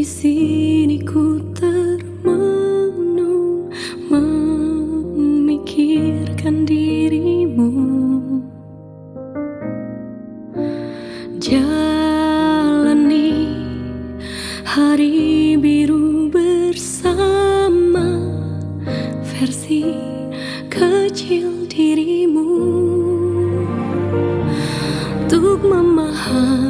sini ku termenung memikirkan dirimu. Jalani hari biru bersama versi kecil dirimu. Untuk memahami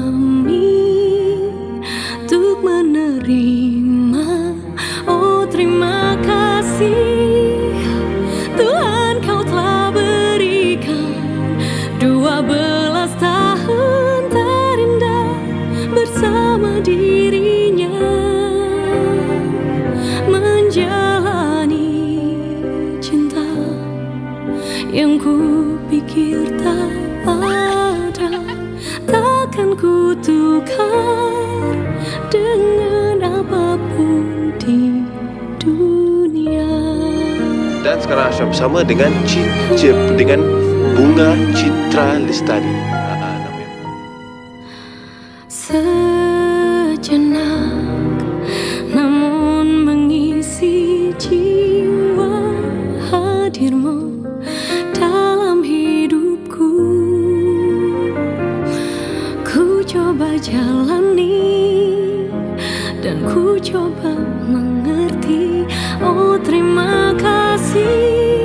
Yang ku pikir tak ada Takkan ku tukar dengan apa pun di dunia Dan sekarang Ashraf bersama dengan Cici dengan Bunga Citra Lestari. Ah, namanya. Jalani dan ku coba mengerti. Oh terima kasih.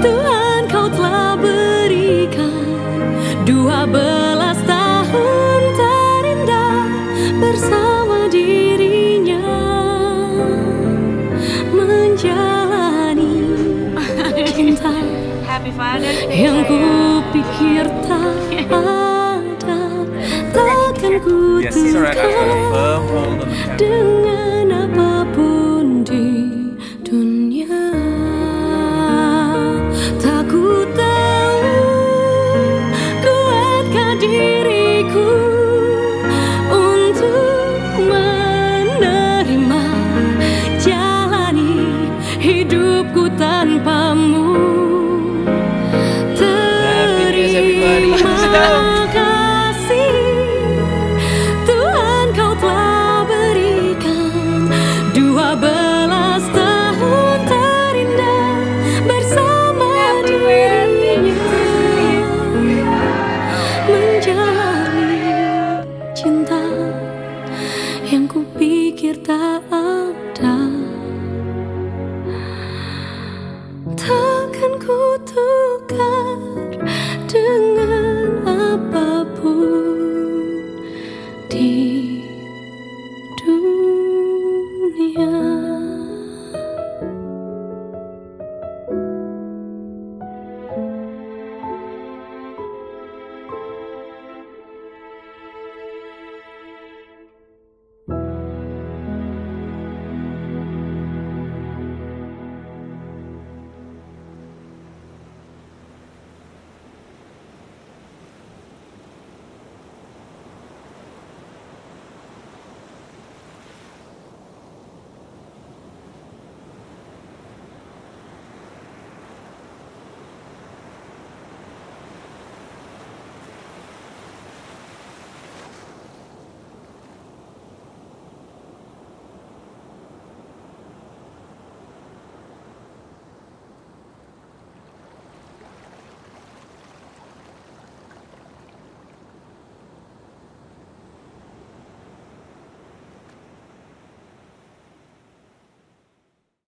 Tuhan kau telah berikan Dua belas tahun terindah bersama dirinya Menjalani cinta Happy yang ku pikir tak ku Yes. Hold on the dengan apa pun di dunia Tak ku tahu kuatkah diriku untuk menerima jalani hidupku tanpamu Yang kupikir tak